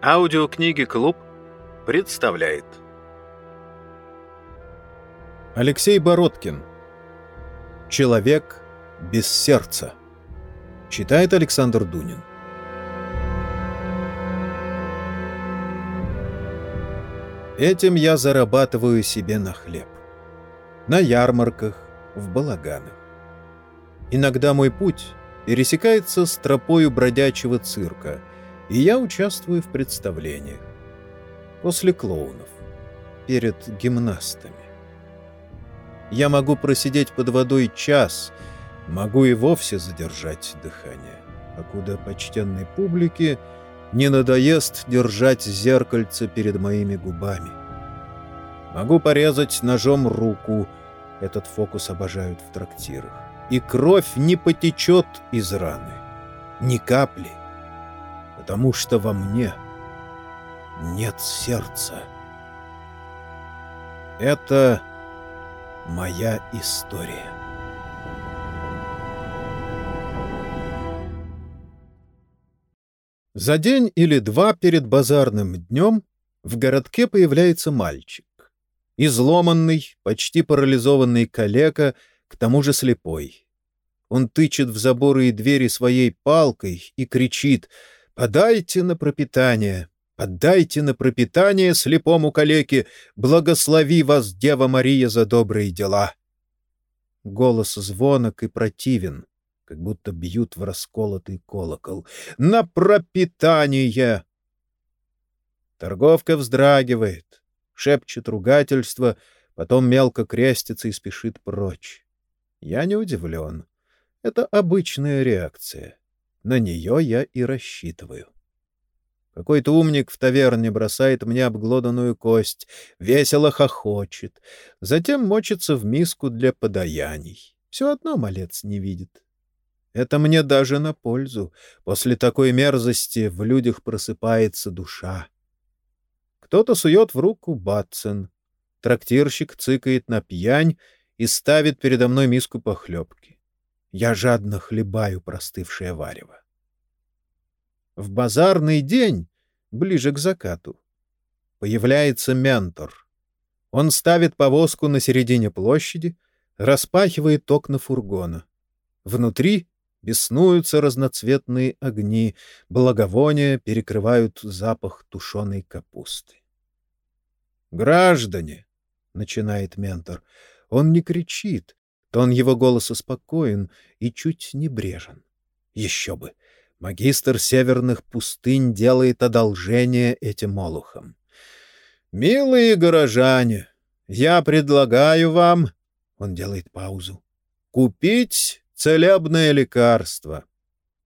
Аудиокниги «Клуб» представляет Алексей Бородкин «Человек без сердца» Читает Александр Дунин Этим я зарабатываю себе на хлеб. На ярмарках, в балаганах. Иногда мой путь пересекается с тропою бродячего цирка, и я участвую в представлениях. После клоунов. Перед гимнастами. Я могу просидеть под водой час, могу и вовсе задержать дыхание, покуда почтенной публике не надоест держать зеркальце перед моими губами. Могу порезать ножом руку, этот фокус обожают в трактирах, и кровь не потечет из раны, ни капли, потому что во мне нет сердца. Это моя история. За день или два перед базарным днем в городке появляется мальчик. Изломанный, почти парализованный калека, к тому же слепой. Он тычет в заборы и двери своей палкой и кричит «Подайте на пропитание! Подайте на пропитание слепому калеке! Благослови вас, Дева Мария, за добрые дела!» Голос звонок и противен, как будто бьют в расколотый колокол. «На пропитание!» Торговка вздрагивает, шепчет ругательство, потом мелко крестится и спешит прочь. Я не удивлен. Это обычная реакция. На нее я и рассчитываю. Какой-то умник в таверне бросает мне обглоданную кость, весело хохочет, затем мочится в миску для подаяний. Все одно малец не видит. Это мне даже на пользу. После такой мерзости в людях просыпается душа. Кто-то сует в руку бацен. Трактирщик цыкает на пьянь и ставит передо мной миску похлебки. Я жадно хлебаю простывшее варево. В базарный день, ближе к закату, появляется ментор. Он ставит повозку на середине площади, распахивает окна фургона. Внутри беснуются разноцветные огни, благовония перекрывают запах тушеной капусты. «Граждане!» — начинает ментор. Он не кричит, тон его голоса спокоен и чуть небрежен. Еще бы! Магистр северных пустынь делает одолжение этим молухам. «Милые горожане, я предлагаю вам...» — он делает паузу. «Купить целебное лекарство.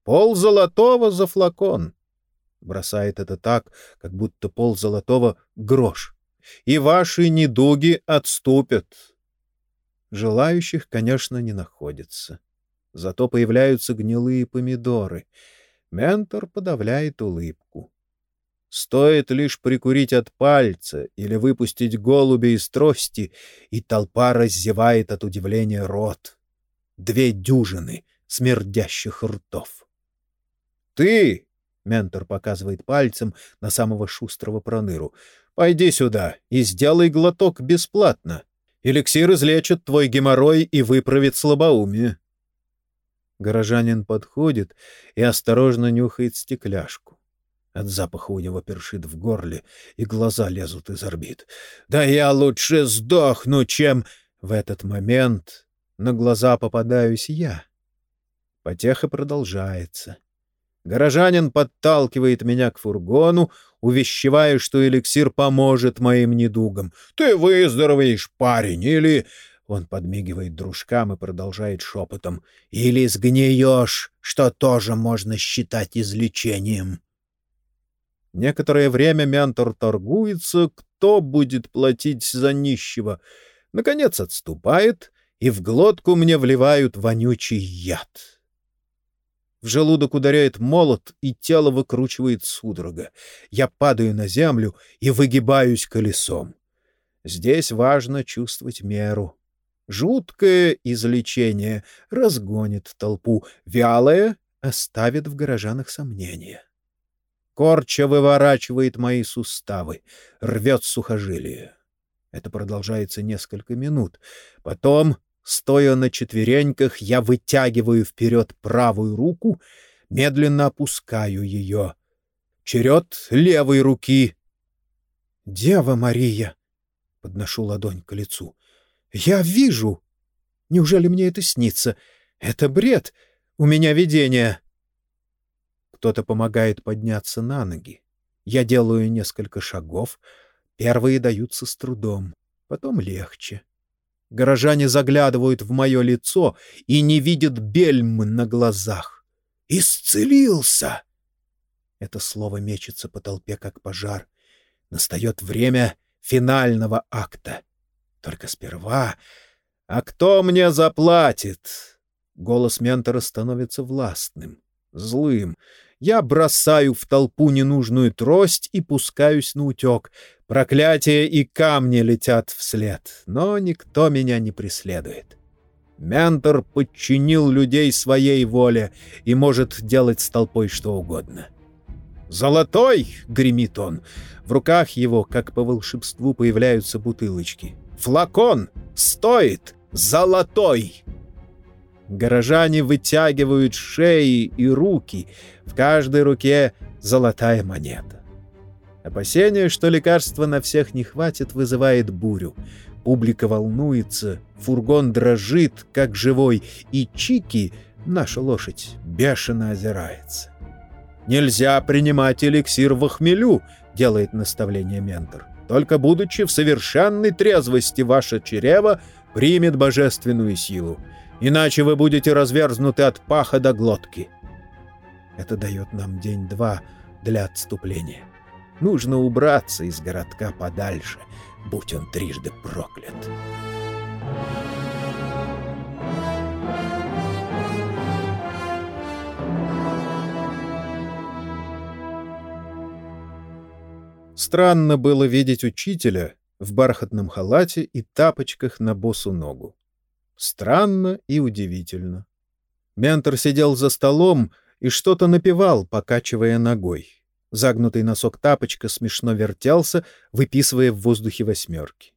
Пол золотого за флакон». Бросает это так, как будто пол золотого — грош и ваши недуги отступят. Желающих, конечно, не находится. Зато появляются гнилые помидоры. Ментор подавляет улыбку. Стоит лишь прикурить от пальца или выпустить голубя из трости, и толпа раздевает от удивления рот. Две дюжины смердящих ртов. «Ты!» — ментор показывает пальцем на самого шустрого проныру — Пойди сюда и сделай глоток бесплатно. Эликсир излечит твой геморрой и выправит слабоумие. Горожанин подходит и осторожно нюхает стекляшку. От запаха у него першит в горле, и глаза лезут из орбит. «Да я лучше сдохну, чем...» В этот момент на глаза попадаюсь я. Потеха продолжается. Горожанин подталкивает меня к фургону, увещевая, что эликсир поможет моим недугам. «Ты выздоровеешь, парень, или...» Он подмигивает дружкам и продолжает шепотом. «Или сгниешь, что тоже можно считать излечением». Некоторое время ментор торгуется, кто будет платить за нищего. Наконец отступает, и в глотку мне вливают вонючий яд. В желудок ударяет молот, и тело выкручивает судорога. Я падаю на землю и выгибаюсь колесом. Здесь важно чувствовать меру. Жуткое излечение разгонит толпу, вялое оставит в горожанах сомнения. корча выворачивает мои суставы, рвет сухожилие. Это продолжается несколько минут. Потом, стоя на четвереньках, я вытягиваю вперед правую руку, медленно опускаю ее. Черед левой руки. «Дева Мария!» — подношу ладонь к лицу. «Я вижу! Неужели мне это снится? Это бред! У меня видение!» Кто-то помогает подняться на ноги. Я делаю несколько шагов. Первые даются с трудом, потом легче. Горожане заглядывают в мое лицо и не видят бельм на глазах. «Исцелился!» Это слово мечется по толпе, как пожар. Настает время финального акта. Только сперва... «А кто мне заплатит?» Голос ментора становится властным, злым. Я бросаю в толпу ненужную трость и пускаюсь на утек. Проклятия и камни летят вслед, но никто меня не преследует. Ментор подчинил людей своей воле и может делать с толпой что угодно. «Золотой!» — гремит он. В руках его, как по волшебству, появляются бутылочки. «Флакон! Стоит! Золотой!» Горожане вытягивают шеи и руки. В каждой руке золотая монета. Опасение, что лекарства на всех не хватит, вызывает бурю. Публика волнуется, фургон дрожит, как живой, и Чики, наша лошадь, бешено озирается. «Нельзя принимать эликсир в хмелю», — делает наставление ментор. «Только будучи в совершенной трезвости, ваше чрево примет божественную силу иначе вы будете разверзнуты от паха до глотки. Это дает нам день-два для отступления. Нужно убраться из городка подальше, будь он трижды проклят. Странно было видеть учителя в бархатном халате и тапочках на босу ногу. Странно и удивительно. Ментор сидел за столом и что-то напевал, покачивая ногой. Загнутый носок тапочка смешно вертелся, выписывая в воздухе восьмерки.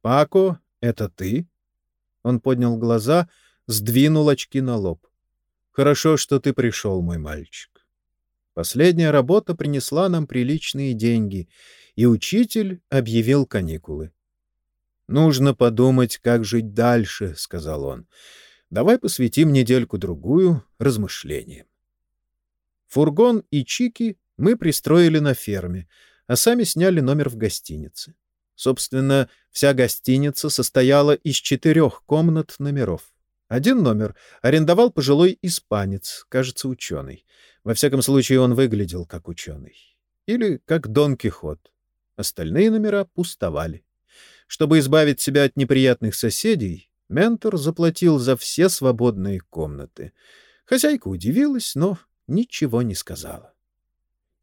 «Пако, это ты?» Он поднял глаза, сдвинул очки на лоб. «Хорошо, что ты пришел, мой мальчик. Последняя работа принесла нам приличные деньги, и учитель объявил каникулы. «Нужно подумать, как жить дальше», — сказал он. «Давай посвятим недельку-другую размышлениям». Фургон и Чики мы пристроили на ферме, а сами сняли номер в гостинице. Собственно, вся гостиница состояла из четырех комнат номеров. Один номер арендовал пожилой испанец, кажется, ученый. Во всяком случае, он выглядел как ученый. Или как Дон Кихот. Остальные номера пустовали. Чтобы избавить себя от неприятных соседей, ментор заплатил за все свободные комнаты. Хозяйка удивилась, но ничего не сказала.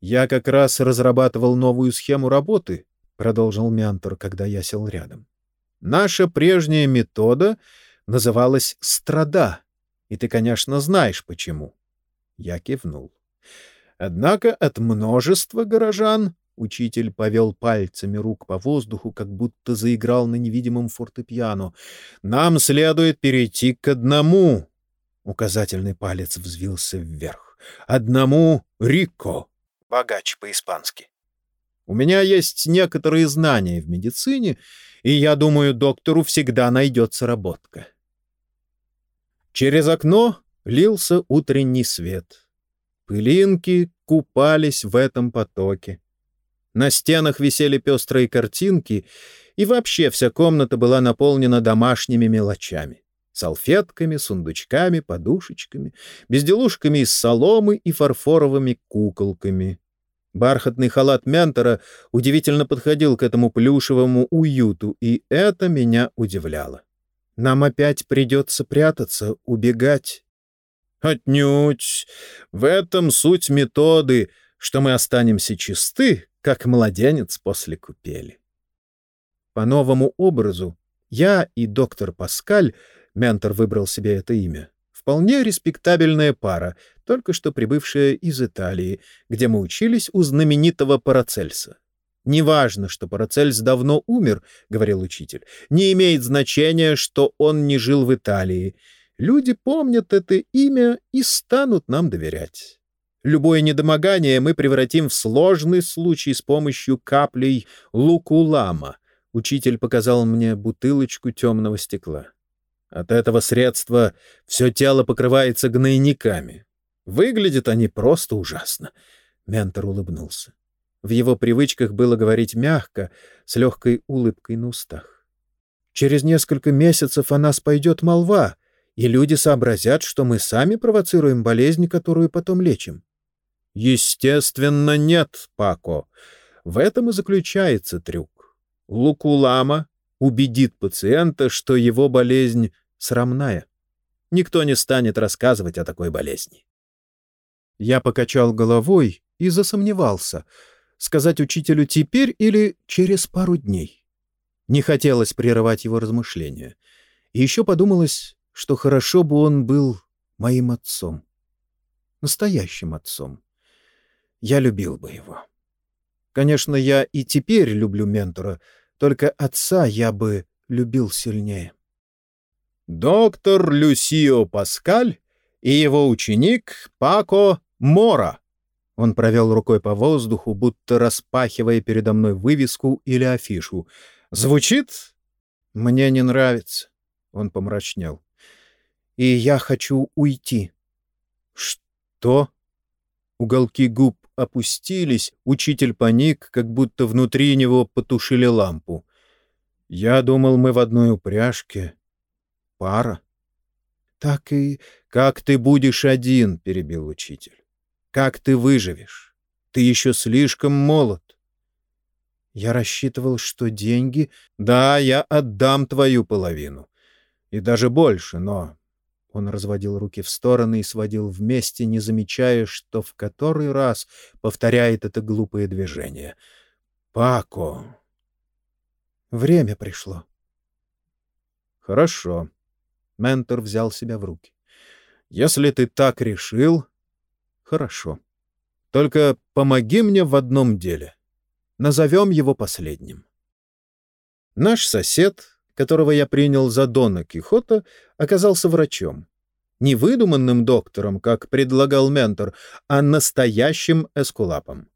«Я как раз разрабатывал новую схему работы», — продолжил ментор, когда я сел рядом. «Наша прежняя метода называлась «страда», и ты, конечно, знаешь, почему». Я кивнул. Однако от множества горожан Учитель повел пальцами рук по воздуху, как будто заиграл на невидимом фортепиано. «Нам следует перейти к одному!» Указательный палец взвился вверх. «Одному Рико!» «Богач по-испански». «У меня есть некоторые знания в медицине, и я думаю, доктору всегда найдется работка». Через окно лился утренний свет. Пылинки купались в этом потоке. На стенах висели пестрые картинки, и вообще вся комната была наполнена домашними мелочами. Салфетками, сундучками, подушечками, безделушками из соломы и фарфоровыми куколками. Бархатный халат ментора удивительно подходил к этому плюшевому уюту, и это меня удивляло. Нам опять придется прятаться, убегать. Отнюдь! В этом суть методы, что мы останемся чисты, как младенец после купели. По новому образу я и доктор Паскаль, ментор выбрал себе это имя, Вполне респектабельная пара, только что прибывшая из Италии, где мы учились у знаменитого Парацельса. «Неважно, что Парацельс давно умер», — говорил учитель. «Не имеет значения, что он не жил в Италии. Люди помнят это имя и станут нам доверять. Любое недомогание мы превратим в сложный случай с помощью каплей лукулама». Учитель показал мне бутылочку темного стекла. От этого средства все тело покрывается гнойниками. Выглядят они просто ужасно. Ментор улыбнулся. В его привычках было говорить мягко, с легкой улыбкой на устах. Через несколько месяцев о нас пойдет молва, и люди сообразят, что мы сами провоцируем болезнь, которую потом лечим. Естественно, нет, Пако. В этом и заключается трюк. Лукулама убедит пациента, что его болезнь срамная. Никто не станет рассказывать о такой болезни. Я покачал головой и засомневался, сказать учителю теперь или через пару дней. Не хотелось прерывать его размышления. И еще подумалось, что хорошо бы он был моим отцом. Настоящим отцом. Я любил бы его. Конечно, я и теперь люблю ментора, только отца я бы любил сильнее. Доктор Люсио Паскаль и его ученик Пако Мора. Он провел рукой по воздуху, будто распахивая передо мной вывеску или афишу. «Звучит?» «Мне не нравится», — он помрачнел. «И я хочу уйти». «Что?» Уголки губ опустились, учитель паник, как будто внутри него потушили лампу. «Я думал, мы в одной упряжке пара. — Так и как ты будешь один, — перебил учитель. — Как ты выживешь? Ты еще слишком молод. Я рассчитывал, что деньги... Да, я отдам твою половину. И даже больше, но... Он разводил руки в стороны и сводил вместе, не замечая, что в который раз повторяет это глупое движение. «Пако!» Время пришло. «Хорошо. Ментор взял себя в руки. «Если ты так решил, хорошо. Только помоги мне в одном деле. Назовем его последним». Наш сосед, которого я принял за Дона Кихота, оказался врачом. Не выдуманным доктором, как предлагал ментор, а настоящим эскулапом.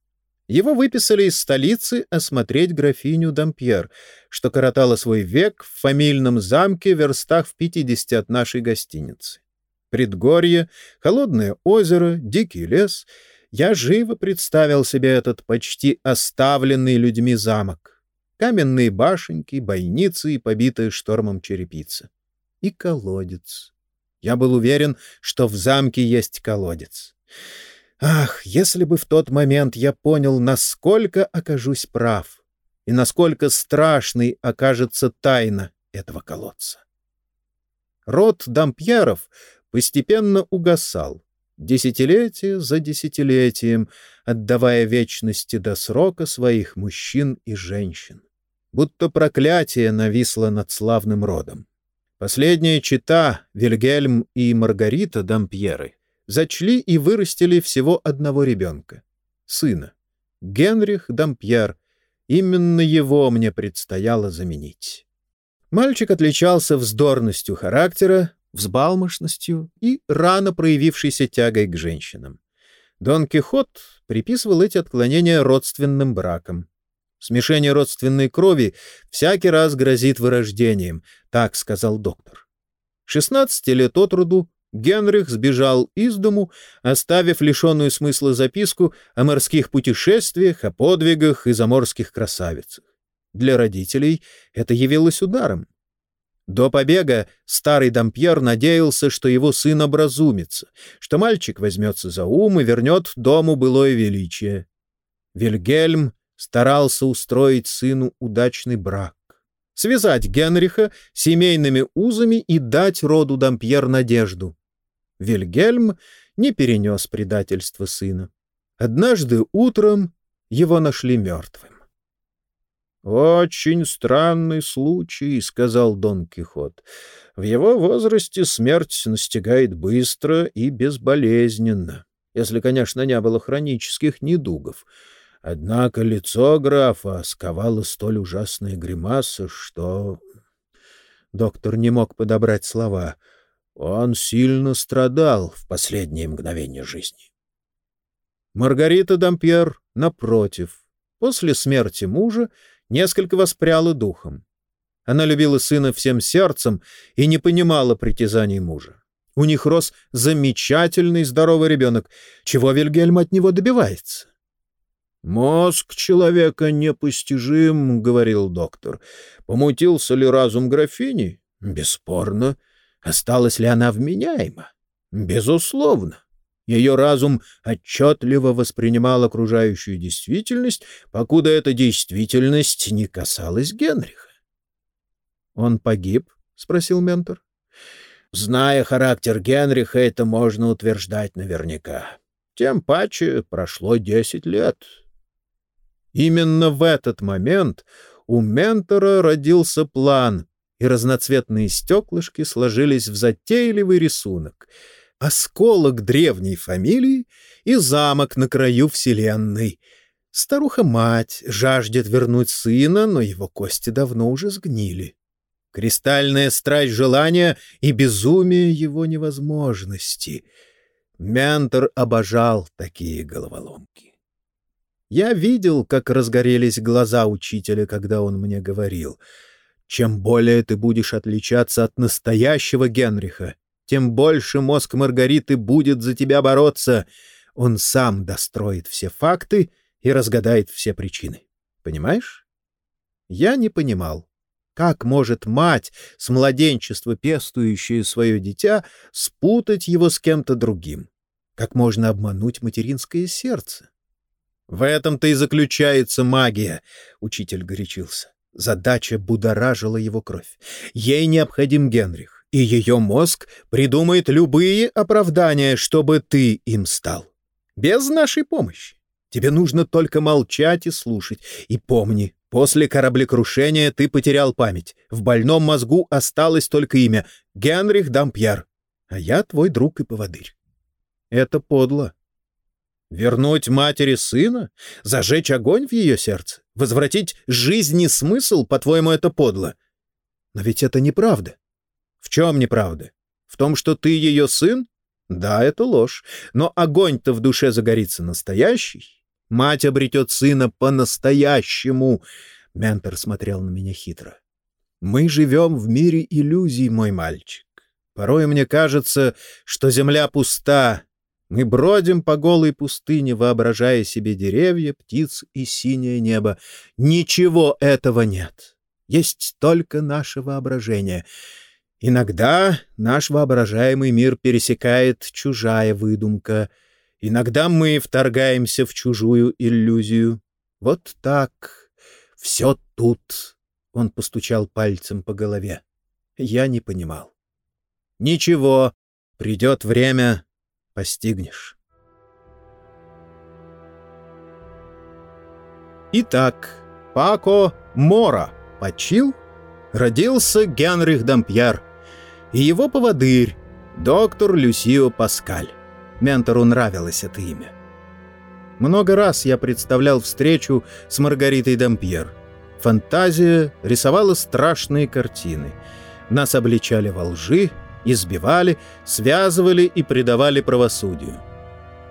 Его выписали из столицы осмотреть графиню Дампьер, что коротала свой век в фамильном замке верстах в 50 от нашей гостиницы. Предгорье, холодное озеро, дикий лес. Я живо представил себе этот почти оставленный людьми замок. Каменные башенки, бойницы и побитая штормом черепица. И колодец. Я был уверен, что в замке есть колодец. Ах, если бы в тот момент я понял, насколько окажусь прав и насколько страшной окажется тайна этого колодца. Род Дампьеров постепенно угасал, десятилетие за десятилетием, отдавая вечности до срока своих мужчин и женщин. Будто проклятие нависло над славным родом. Последняя чита, Вильгельм и Маргарита Дампьеры, зачли и вырастили всего одного ребенка — сына. Генрих Дампьер. Именно его мне предстояло заменить. Мальчик отличался вздорностью характера, взбалмошностью и рано проявившейся тягой к женщинам. Дон Кихот приписывал эти отклонения родственным бракам. Смешение родственной крови всякий раз грозит вырождением, так сказал доктор. 16 лет от роду Генрих сбежал из дому, оставив лишенную смысла записку о морских путешествиях, о подвигах и заморских красавицах. Для родителей это явилось ударом. До побега старый Дампьер надеялся, что его сын образумится, что мальчик возьмется за ум и вернет дому былое величие. Вильгельм старался устроить сыну удачный брак связать Генриха семейными узами и дать роду Дампьер надежду. Вильгельм не перенес предательство сына. Однажды утром его нашли мертвым. «Очень странный случай», — сказал Дон Кихот. «В его возрасте смерть настигает быстро и безболезненно, если, конечно, не было хронических недугов. Однако лицо графа сковало столь ужасная гримаса, что...» Доктор не мог подобрать слова. Он сильно страдал в последние мгновения жизни. Маргарита Дампьер, напротив, после смерти мужа, несколько воспряла духом. Она любила сына всем сердцем и не понимала притязаний мужа. У них рос замечательный здоровый ребенок. Чего Вильгельм от него добивается? «Мозг человека непостижим», — говорил доктор. «Помутился ли разум графини? Бесспорно. Осталась ли она вменяема? Безусловно. Ее разум отчетливо воспринимал окружающую действительность, покуда эта действительность не касалась Генриха. «Он погиб?» — спросил ментор. «Зная характер Генриха, это можно утверждать наверняка. Тем паче прошло десять лет». Именно в этот момент у ментора родился план, и разноцветные стеклышки сложились в затейливый рисунок — осколок древней фамилии и замок на краю Вселенной. Старуха-мать жаждет вернуть сына, но его кости давно уже сгнили. Кристальная страсть желания и безумие его невозможности. Ментор обожал такие головоломки. Я видел, как разгорелись глаза учителя, когда он мне говорил, «Чем более ты будешь отличаться от настоящего Генриха, тем больше мозг Маргариты будет за тебя бороться. Он сам достроит все факты и разгадает все причины. Понимаешь? Я не понимал. Как может мать, с младенчества пестующая свое дитя, спутать его с кем-то другим? Как можно обмануть материнское сердце? В этом-то и заключается магия, — учитель горячился. Задача будоражила его кровь. Ей необходим Генрих и ее мозг придумает любые оправдания, чтобы ты им стал. Без нашей помощи. Тебе нужно только молчать и слушать. И помни, после кораблекрушения ты потерял память. В больном мозгу осталось только имя — Генрих Дампьер. А я твой друг и поводырь. Это подло. Вернуть матери сына? Зажечь огонь в ее сердце? Возвратить жизни смысл, по-твоему, это подло? Но ведь это неправда. В чем неправда? В том, что ты ее сын? Да, это ложь. Но огонь-то в душе загорится настоящий. Мать обретет сына по-настоящему. Ментор смотрел на меня хитро. Мы живем в мире иллюзий, мой мальчик. Порой мне кажется, что земля пуста. Мы бродим по голой пустыне, воображая себе деревья, птиц и синее небо. Ничего этого нет. Есть только наше воображение — Иногда наш воображаемый мир пересекает чужая выдумка. Иногда мы вторгаемся в чужую иллюзию. Вот так. Все тут. Он постучал пальцем по голове. Я не понимал. Ничего, придет время, постигнешь. Итак, Пако Мора почил? Родился Генрих Дампьер, и его поводырь, доктор Люсио Паскаль. Ментору нравилось это имя. Много раз я представлял встречу с Маргаритой Дампьер. Фантазия рисовала страшные картины. Нас обличали во лжи, избивали, связывали и предавали правосудию.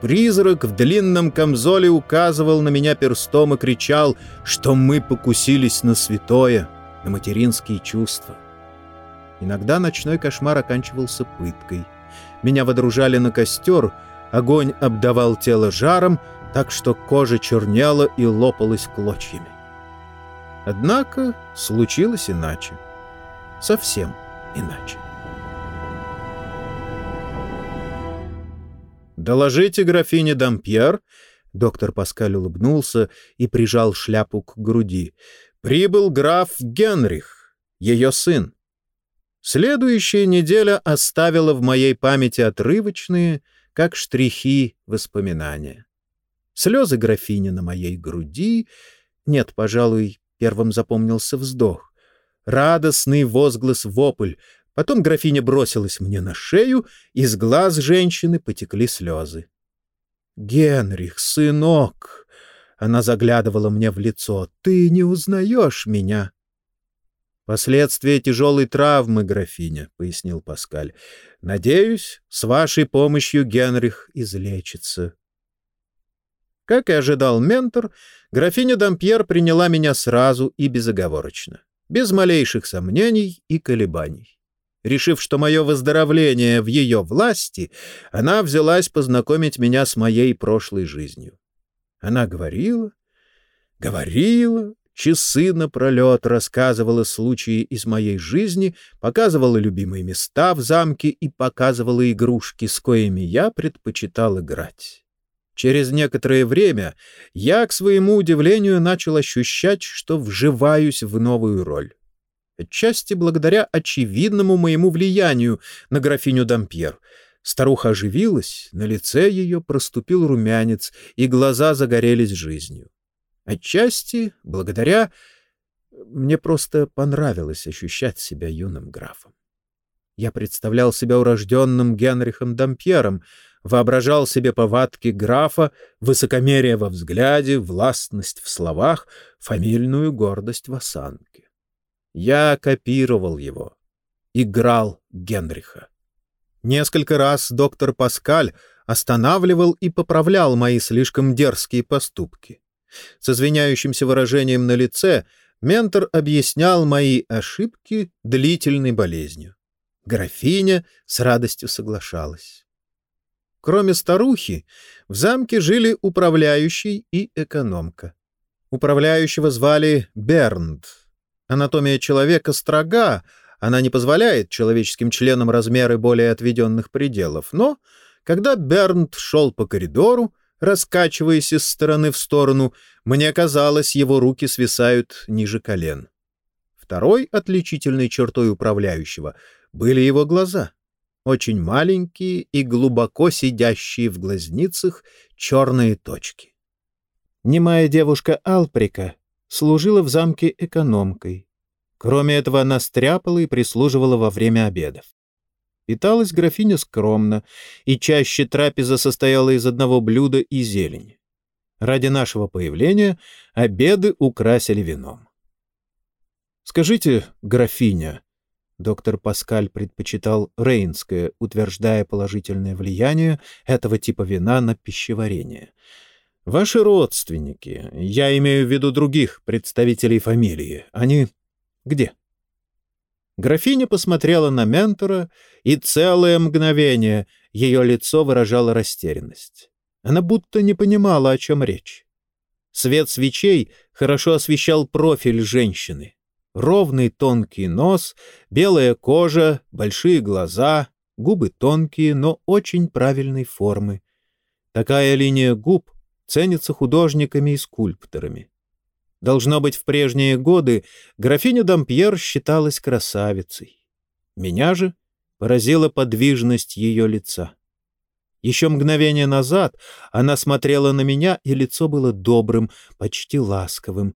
Призрак в длинном камзоле указывал на меня перстом и кричал, что мы покусились на святое, на материнские чувства. Иногда ночной кошмар оканчивался пыткой. Меня водружали на костер, огонь обдавал тело жаром, так что кожа чернела и лопалась клочьями. Однако случилось иначе. Совсем иначе. «Доложите графине Дампьер», — доктор Паскаль улыбнулся и прижал шляпу к груди, — «прибыл граф Генрих, ее сын. Следующая неделя оставила в моей памяти отрывочные, как штрихи, воспоминания. Слезы графини на моей груди, нет, пожалуй, Первым запомнился вздох. Радостный возглас-вопль. Потом графиня бросилась мне на шею, из глаз женщины потекли слезы. «Генрих, сынок!» Она заглядывала мне в лицо. «Ты не узнаешь меня!» «Последствия тяжелой травмы, графиня», — пояснил Паскаль. «Надеюсь, с вашей помощью Генрих излечится». Как и ожидал ментор, графиня Дампьер приняла меня сразу и безоговорочно, без малейших сомнений и колебаний. Решив, что мое выздоровление в ее власти, она взялась познакомить меня с моей прошлой жизнью. Она говорила, говорила, часы напролет рассказывала случаи из моей жизни, показывала любимые места в замке и показывала игрушки, с коими я предпочитал играть. Через некоторое время я, к своему удивлению, начал ощущать, что вживаюсь в новую роль. Отчасти благодаря очевидному моему влиянию на графиню Дампьер. Старуха оживилась, на лице ее проступил румянец, и глаза загорелись жизнью. Отчасти благодаря... Мне просто понравилось ощущать себя юным графом. Я представлял себя урожденным Генрихом Дампьером, воображал себе повадки графа, высокомерие во взгляде, властность в словах, фамильную гордость в осанке. Я копировал его, играл Генриха. Несколько раз доктор Паскаль останавливал и поправлял мои слишком дерзкие поступки. С извиняющимся выражением на лице ментор объяснял мои ошибки длительной болезнью. Графиня с радостью соглашалась. Кроме старухи, в замке жили управляющий и экономка. Управляющего звали Бернд. Анатомия человека строга, она не позволяет человеческим членам размеры более отведенных пределов. Но, когда Бернд шел по коридору, раскачиваясь из стороны в сторону, мне казалось, его руки свисают ниже колен. Второй отличительной чертой управляющего были его глаза — очень маленькие и глубоко сидящие в глазницах черные точки. Немая девушка Алприка служила в замке экономкой. Кроме этого, она стряпала и прислуживала во время обедов. Питалась графиня скромно, и чаще трапеза состояла из одного блюда и зелени. Ради нашего появления обеды украсили вином. «Скажите, графиня», Доктор Паскаль предпочитал рейнское, утверждая положительное влияние этого типа вина на пищеварение. «Ваши родственники, я имею в виду других представителей фамилии, они где?» Графиня посмотрела на ментора, и целое мгновение ее лицо выражало растерянность. Она будто не понимала, о чем речь. Свет свечей хорошо освещал профиль женщины ровный тонкий нос, белая кожа, большие глаза, губы тонкие, но очень правильной формы. Такая линия губ ценится художниками и скульпторами. Должно быть, в прежние годы графиня Дампьер считалась красавицей. Меня же поразила подвижность ее лица. Еще мгновение назад она смотрела на меня, и лицо было добрым, почти ласковым,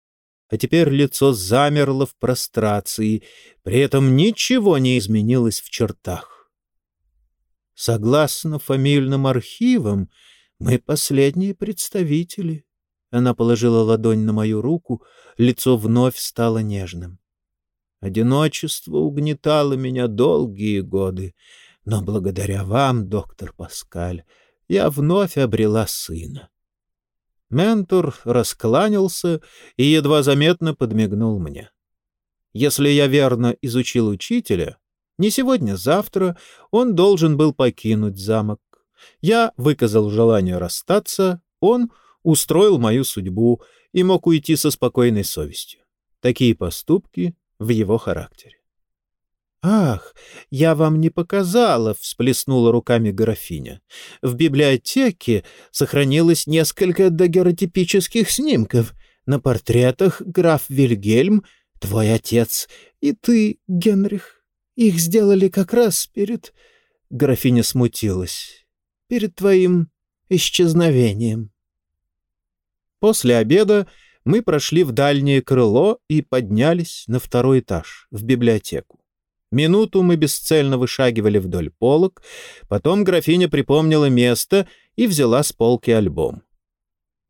а теперь лицо замерло в прострации, при этом ничего не изменилось в чертах. Согласно фамильным архивам, мы последние представители. Она положила ладонь на мою руку, лицо вновь стало нежным. Одиночество угнетало меня долгие годы, но благодаря вам, доктор Паскаль, я вновь обрела сына. Ментор раскланялся и едва заметно подмигнул мне. Если я верно изучил учителя, не сегодня-завтра он должен был покинуть замок. Я выказал желание расстаться, он устроил мою судьбу и мог уйти со спокойной совестью. Такие поступки в его характере. «Ах, я вам не показала!» — всплеснула руками графиня. «В библиотеке сохранилось несколько дагеротипических снимков. На портретах граф Вильгельм, твой отец, и ты, Генрих. Их сделали как раз перед...» Графиня смутилась. «Перед твоим исчезновением». После обеда мы прошли в дальнее крыло и поднялись на второй этаж, в библиотеку. Минуту мы бесцельно вышагивали вдоль полок, потом графиня припомнила место и взяла с полки альбом.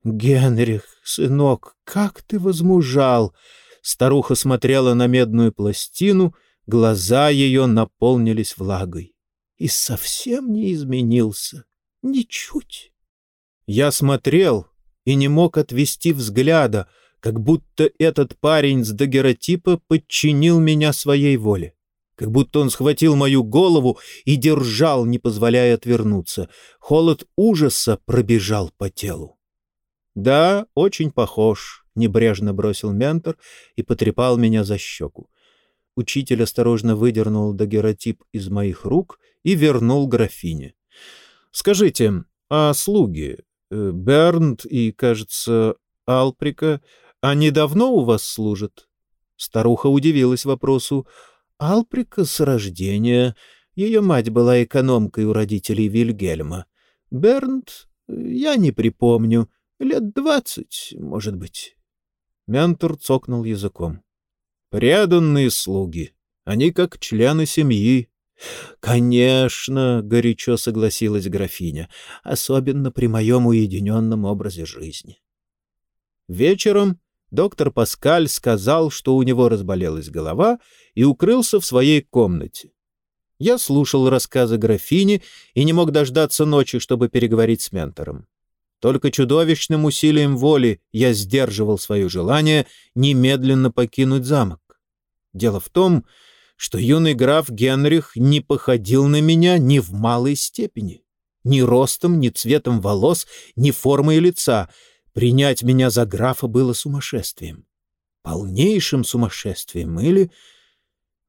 «Генрих, сынок, как ты возмужал!» Старуха смотрела на медную пластину, глаза ее наполнились влагой. «И совсем не изменился. Ничуть!» Я смотрел и не мог отвести взгляда, как будто этот парень с дагеротипа подчинил меня своей воле как будто он схватил мою голову и держал, не позволяя отвернуться. Холод ужаса пробежал по телу. «Да, очень похож», — небрежно бросил ментор и потрепал меня за щеку. Учитель осторожно выдернул дагеротип из моих рук и вернул графине. «Скажите, а слуги, э, Бернт и, кажется, Алприка, они давно у вас служат?» Старуха удивилась вопросу. Алприка с рождения. Ее мать была экономкой у родителей Вильгельма. Бернт, я не припомню, лет двадцать, может быть. Ментор цокнул языком. Преданные слуги. Они как члены семьи. «Конечно», — горячо согласилась графиня, «особенно при моем уединенном образе жизни». Вечером доктор Паскаль сказал, что у него разболелась голова, и укрылся в своей комнате. Я слушал рассказы графини и не мог дождаться ночи, чтобы переговорить с ментором. Только чудовищным усилием воли я сдерживал свое желание немедленно покинуть замок. Дело в том, что юный граф Генрих не походил на меня ни в малой степени. Ни ростом, ни цветом волос, ни формой лица — Принять меня за графа было сумасшествием. Полнейшим сумасшествием или...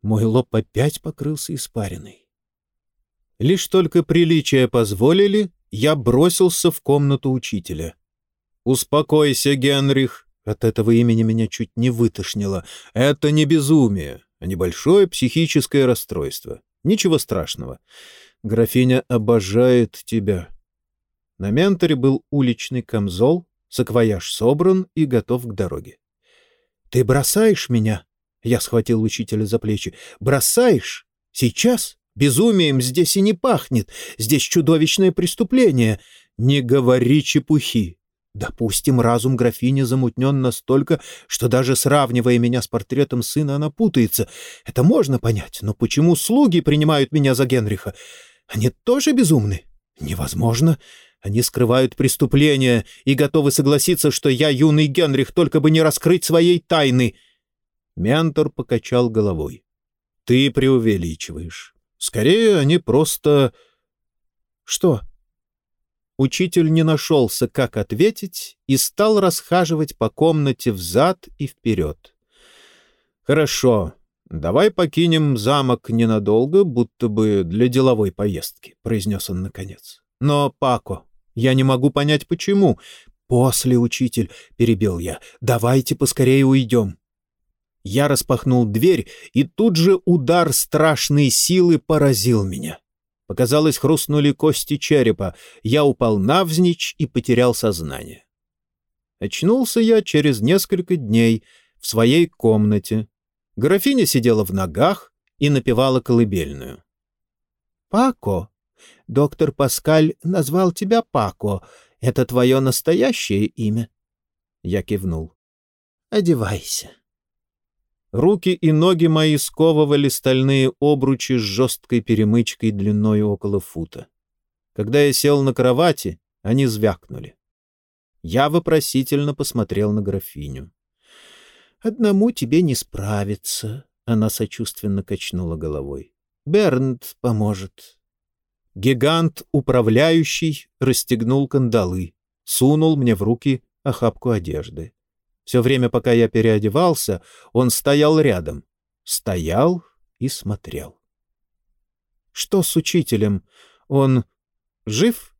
Мой лоб опять покрылся испариной. Лишь только приличия позволили, я бросился в комнату учителя. «Успокойся, Генрих!» От этого имени меня чуть не вытошнило. «Это не безумие, небольшое психическое расстройство. Ничего страшного. Графиня обожает тебя». На менторе был уличный камзол, Саквояж собран и готов к дороге. — Ты бросаешь меня? — я схватил учителя за плечи. — Бросаешь? Сейчас? Безумием здесь и не пахнет. Здесь чудовищное преступление. Не говори чепухи. Допустим, разум графини замутнен настолько, что даже сравнивая меня с портретом сына, она путается. Это можно понять, но почему слуги принимают меня за Генриха? Они тоже безумны? Невозможно. Они скрывают преступления и готовы согласиться, что я юный Генрих, только бы не раскрыть своей тайны. Ментор покачал головой. Ты преувеличиваешь. Скорее, они просто... Что? Учитель не нашелся, как ответить, и стал расхаживать по комнате взад и вперед. «Хорошо, давай покинем замок ненадолго, будто бы для деловой поездки», — произнес он наконец. «Но, Пако, я не могу понять, почему. «После, учитель», — перебил я, — «давайте поскорее уйдем». Я распахнул дверь, и тут же удар страшной силы поразил меня. Показалось, хрустнули кости черепа. Я упал навзничь и потерял сознание. Очнулся я через несколько дней в своей комнате. Графиня сидела в ногах и напевала колыбельную. «Пако», Доктор Паскаль назвал тебя Пако. Это твое настоящее имя?» Я кивнул. «Одевайся». Руки и ноги мои сковывали стальные обручи с жесткой перемычкой длиной около фута. Когда я сел на кровати, они звякнули. Я вопросительно посмотрел на графиню. «Одному тебе не справиться», — она сочувственно качнула головой. «Бернт поможет. Гигант, управляющий, расстегнул кандалы, сунул мне в руки охапку одежды. Все время, пока я переодевался, он стоял рядом. Стоял и смотрел. Что с учителем? Он жив?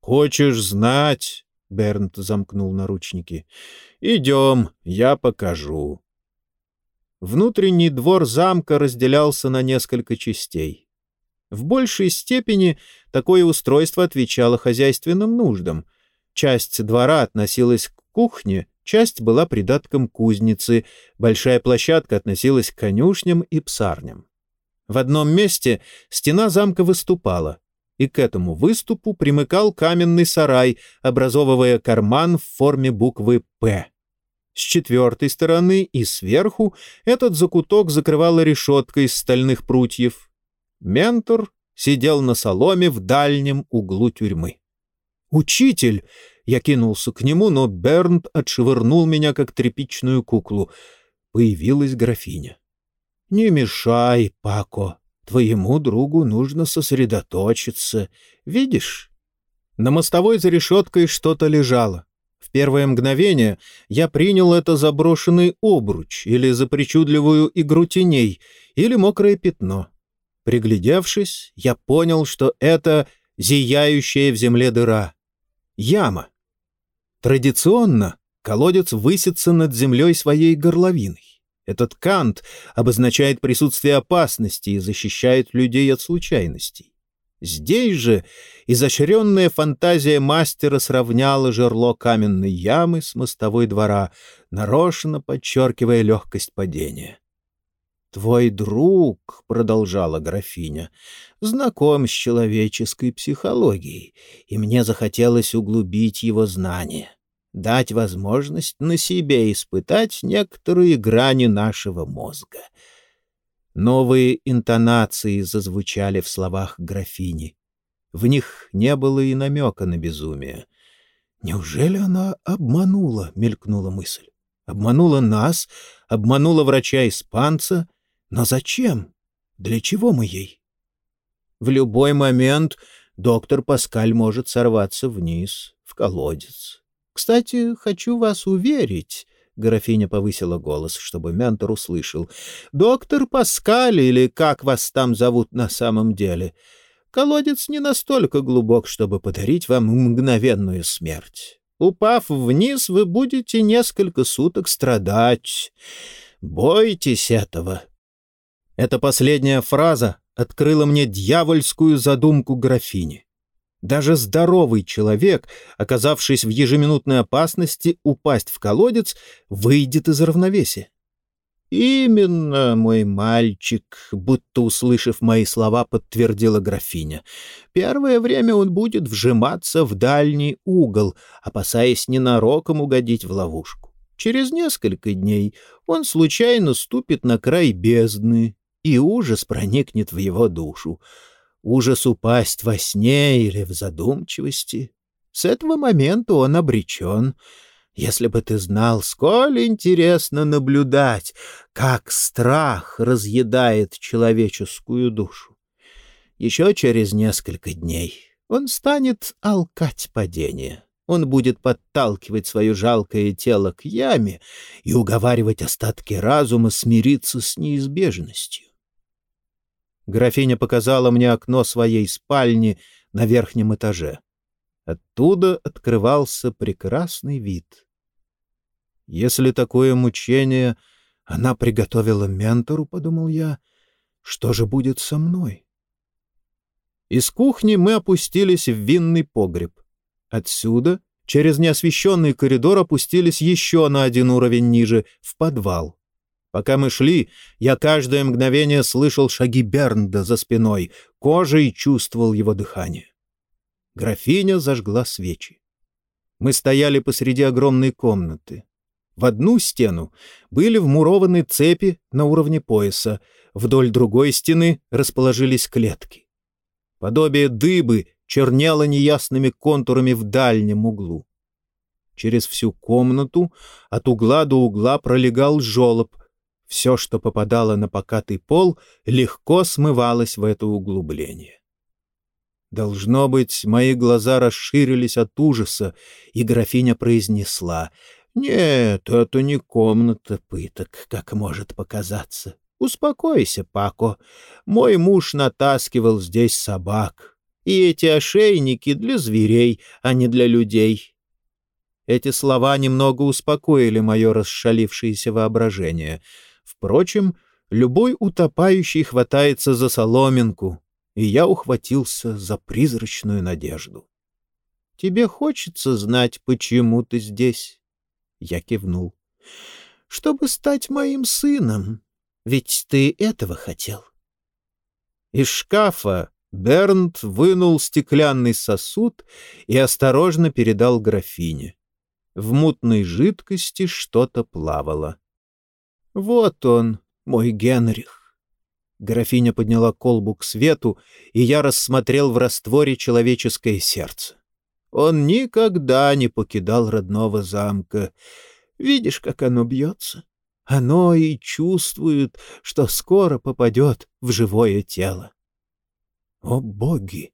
Хочешь знать? Бернт замкнул наручники. Идем, я покажу. Внутренний двор замка разделялся на несколько частей. В большей степени такое устройство отвечало хозяйственным нуждам. Часть двора относилась к кухне, часть была придатком кузницы, большая площадка относилась к конюшням и псарням. В одном месте стена замка выступала, и к этому выступу примыкал каменный сарай, образовывая карман в форме буквы «П». С четвертой стороны и сверху этот закуток закрывала решетка из стальных прутьев. Ментор сидел на соломе в дальнем углу тюрьмы. «Учитель!» — я кинулся к нему, но Бернт отшвырнул меня, как тряпичную куклу. Появилась графиня. «Не мешай, Пако. Твоему другу нужно сосредоточиться. Видишь?» На мостовой за решеткой что-то лежало. В первое мгновение я принял это за брошенный обруч или за причудливую игру теней, или мокрое пятно. Приглядевшись, я понял, что это зияющая в земле дыра. Яма. Традиционно колодец высится над землей своей горловиной. Этот кант обозначает присутствие опасности и защищает людей от случайностей. Здесь же изощренная фантазия мастера сравняла жерло каменной ямы с мостовой двора, нарочно подчеркивая легкость падения. «Твой друг», — продолжала графиня, — «знаком с человеческой психологией, и мне захотелось углубить его знания, дать возможность на себе испытать некоторые грани нашего мозга». Новые интонации зазвучали в словах графини. В них не было и намека на безумие. «Неужели она обманула?» — мелькнула мысль. «Обманула нас, обманула врача-испанца. Но зачем? Для чего мы ей?» В любой момент доктор Паскаль может сорваться вниз, в колодец. Кстати, хочу вас уверить, Графиня повысила голос, чтобы ментор услышал. «Доктор Паскаль, или как вас там зовут на самом деле? Колодец не настолько глубок, чтобы подарить вам мгновенную смерть. Упав вниз, вы будете несколько суток страдать. Бойтесь этого». Эта последняя фраза открыла мне дьявольскую задумку графини. Даже здоровый человек, оказавшись в ежеминутной опасности упасть в колодец, выйдет из равновесия. «Именно, мой мальчик», — будто услышав мои слова, подтвердила графиня. «Первое время он будет вжиматься в дальний угол, опасаясь ненароком угодить в ловушку. Через несколько дней он случайно ступит на край бездны, и ужас проникнет в его душу ужас упасть во сне или в задумчивости. С этого момента он обречен. Если бы ты знал, сколь интересно наблюдать, как страх разъедает человеческую душу. Еще через несколько дней он станет алкать падение. Он будет подталкивать свое жалкое тело к яме и уговаривать остатки разума смириться с неизбежностью. Графиня показала мне окно своей спальни на верхнем этаже. Оттуда открывался прекрасный вид. Если такое мучение она приготовила ментору, — подумал я, — что же будет со мной? Из кухни мы опустились в винный погреб. Отсюда, через неосвещенный коридор, опустились еще на один уровень ниже, в подвал. Пока мы шли, я каждое мгновение слышал шаги Бернда за спиной, кожей чувствовал его дыхание. Графиня зажгла свечи. Мы стояли посреди огромной комнаты. В одну стену были вмурованы цепи на уровне пояса, вдоль другой стены расположились клетки. Подобие дыбы чернело неясными контурами в дальнем углу. Через всю комнату от угла до угла пролегал жолоб — все, что попадало на покатый пол, легко смывалось в это углубление. Должно быть, мои глаза расширились от ужаса, и графиня произнесла, «Нет, это не комната пыток, как может показаться. Успокойся, Пако. Мой муж натаскивал здесь собак, и эти ошейники для зверей, а не для людей». Эти слова немного успокоили мое расшалившееся воображение — Впрочем, любой утопающий хватается за соломинку, и я ухватился за призрачную надежду. «Тебе хочется знать, почему ты здесь?» Я кивнул. «Чтобы стать моим сыном. Ведь ты этого хотел». Из шкафа Бернт вынул стеклянный сосуд и осторожно передал графине. В мутной жидкости что-то плавало. «Вот он, мой Генрих!» Графиня подняла колбу к свету, и я рассмотрел в растворе человеческое сердце. Он никогда не покидал родного замка. Видишь, как оно бьется? Оно и чувствует, что скоро попадет в живое тело. О боги!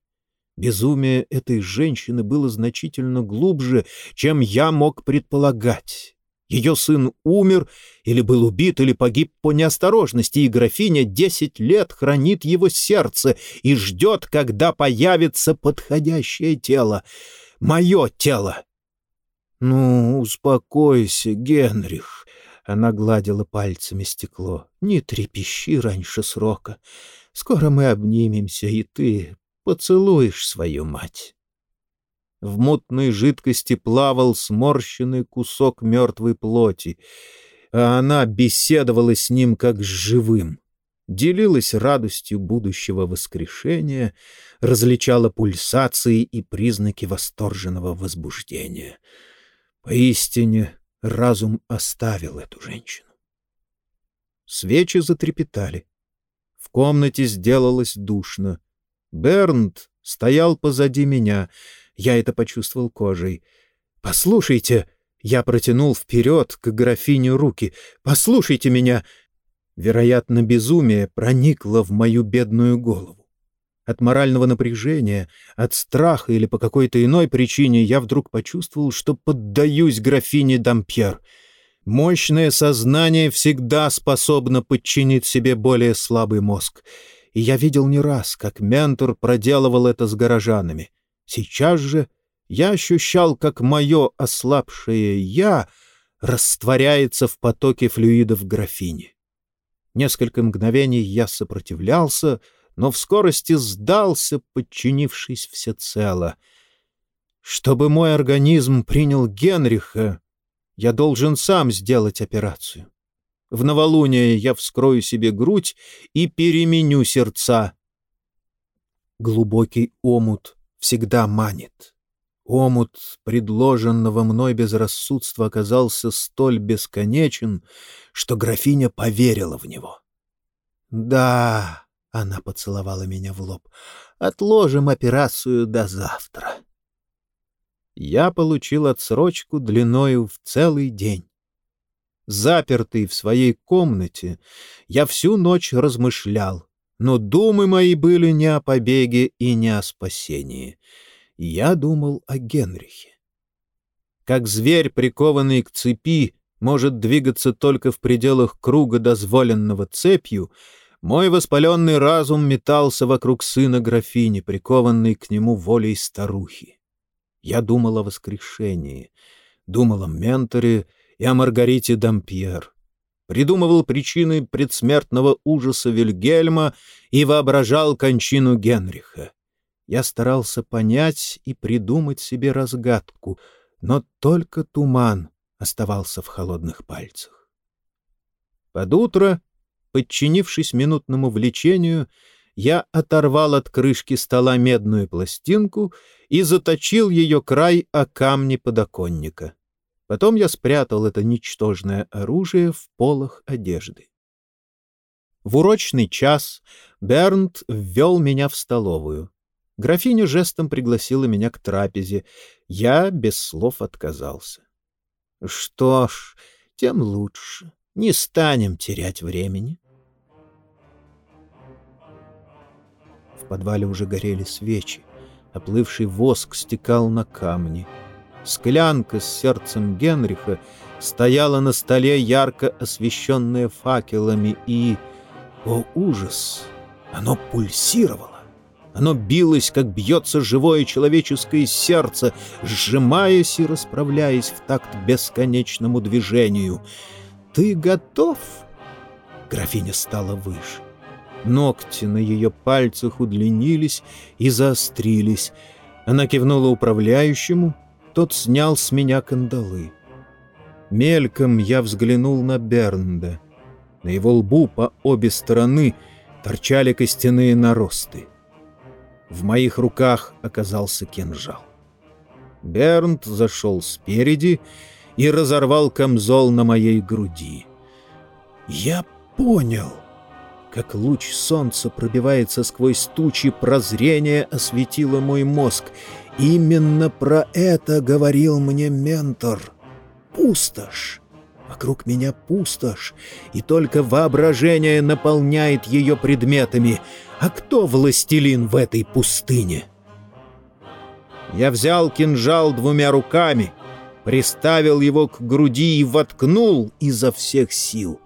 Безумие этой женщины было значительно глубже, чем я мог предполагать. Ее сын умер, или был убит, или погиб по неосторожности, и графиня десять лет хранит его сердце и ждет, когда появится подходящее тело. Мое тело. «Ну, успокойся, Генрих», — она гладила пальцами стекло. «Не трепещи раньше срока. Скоро мы обнимемся, и ты поцелуешь свою мать. В мутной жидкости плавал сморщенный кусок мертвой плоти, а она беседовала с ним как с живым, делилась радостью будущего воскрешения, различала пульсации и признаки восторженного возбуждения. Поистине разум оставил эту женщину. Свечи затрепетали. В комнате сделалось душно. Бернт стоял позади меня. Я это почувствовал кожей. «Послушайте!» Я протянул вперед к графине руки. «Послушайте меня!» Вероятно, безумие проникло в мою бедную голову. От морального напряжения, от страха или по какой-то иной причине я вдруг почувствовал, что поддаюсь графине Дампьер — Мощное сознание всегда способно подчинить себе более слабый мозг. И я видел не раз, как ментор проделывал это с горожанами. Сейчас же я ощущал, как мое ослабшее «я» растворяется в потоке флюидов графини. Несколько мгновений я сопротивлялся, но в скорости сдался, подчинившись всецело. Чтобы мой организм принял Генриха, я должен сам сделать операцию. В новолуние я вскрою себе грудь и переменю сердца. Глубокий омут всегда манит. Омут предложенного мной безрассудства оказался столь бесконечен, что графиня поверила в него. «Да», — она поцеловала меня в лоб, — «отложим операцию до завтра» я получил отсрочку длиною в целый день. Запертый в своей комнате, я всю ночь размышлял, но думы мои были не о побеге и не о спасении. Я думал о Генрихе. Как зверь, прикованный к цепи, может двигаться только в пределах круга, дозволенного цепью, мой воспаленный разум метался вокруг сына графини, прикованный к нему волей старухи. Я думал о воскрешении, думал о менторе и о Маргарите Дампьер. Придумывал причины предсмертного ужаса Вильгельма и воображал кончину Генриха. Я старался понять и придумать себе разгадку, но только туман оставался в холодных пальцах. Под утро, подчинившись минутному влечению, я оторвал от крышки стола медную пластинку и заточил ее край о камни подоконника. Потом я спрятал это ничтожное оружие в полах одежды. В урочный час Бернт ввел меня в столовую. Графиня жестом пригласила меня к трапезе. Я без слов отказался. Что ж, тем лучше. Не станем терять времени. В подвале уже горели свечи. Оплывший воск стекал на камни. Склянка с сердцем Генриха стояла на столе, ярко освещенная факелами, и... О, ужас! Оно пульсировало. Оно билось, как бьется живое человеческое сердце, сжимаясь и расправляясь в такт бесконечному движению. «Ты готов?» Графиня стала выше. Ногти на ее пальцах удлинились и заострились. Она кивнула управляющему, тот снял с меня кандалы. Мельком я взглянул на Бернда. На его лбу по обе стороны торчали костяные наросты. В моих руках оказался кинжал. Бернд зашел спереди и разорвал камзол на моей груди. Я понял, как луч солнца пробивается сквозь тучи, прозрение осветило мой мозг. Именно про это говорил мне ментор. Пустошь. Вокруг меня пустошь, и только воображение наполняет ее предметами. А кто властелин в этой пустыне? Я взял кинжал двумя руками, приставил его к груди и воткнул изо всех сил.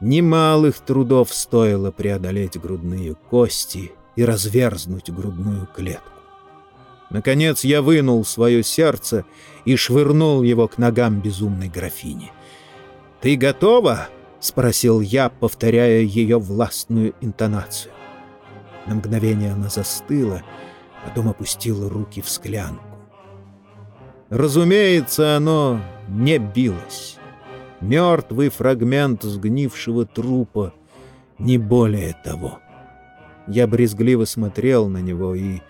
Немалых трудов стоило преодолеть грудные кости и разверзнуть грудную клетку. Наконец я вынул свое сердце и швырнул его к ногам безумной графини. «Ты готова?» — спросил я, повторяя ее властную интонацию. На мгновение она застыла, потом опустила руки в склянку. Разумеется, оно не билось. Мертвый фрагмент сгнившего трупа, не более того. Я брезгливо смотрел на него и,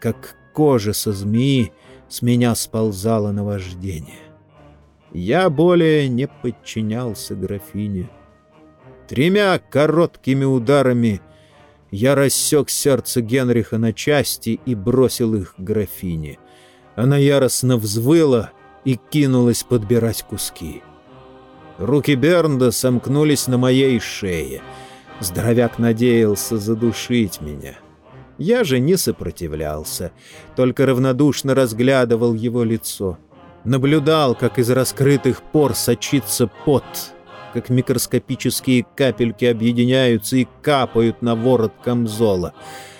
как кожа со змеи, с меня сползало наваждение. Я более не подчинялся графине. Тремя короткими ударами я рассек сердце Генриха на части и бросил их графине. Она яростно взвыла и кинулась подбирать куски. Руки Бернда сомкнулись на моей шее. Здоровяк надеялся задушить меня. Я же не сопротивлялся, только равнодушно разглядывал его лицо. Наблюдал, как из раскрытых пор сочится пот, как микроскопические капельки объединяются и капают на ворот камзола.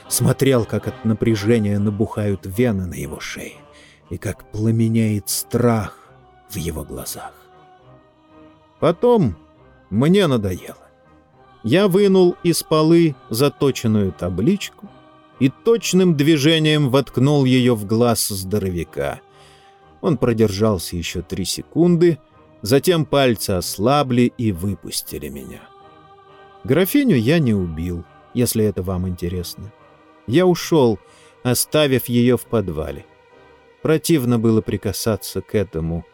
Смотрел, как от напряжения набухают вены на его шее, и как пламенеет страх в его глазах. Потом мне надоело. Я вынул из полы заточенную табличку, и точным движением воткнул ее в глаз здоровяка. Он продержался еще три секунды, затем пальцы ослабли и выпустили меня. Графиню я не убил, если это вам интересно. Я ушел, оставив ее в подвале. Противно было прикасаться к этому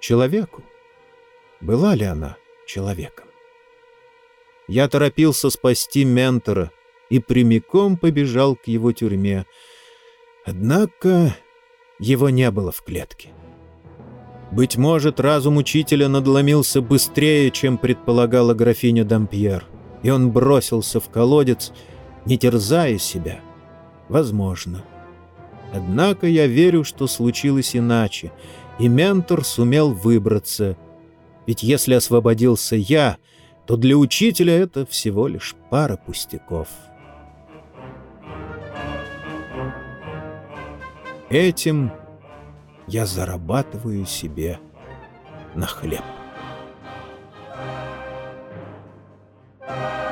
человеку. Была ли она человеком? Я торопился спасти ментора — и прямиком побежал к его тюрьме. Однако его не было в клетке. Быть может, разум учителя надломился быстрее, чем предполагала графиня Дампьер, и он бросился в колодец, не терзая себя. Возможно. Однако я верю, что случилось иначе, и ментор сумел выбраться. Ведь если освободился я, то для учителя это всего лишь пара пустяков». Этим я зарабатываю себе на хлеб. Thank you.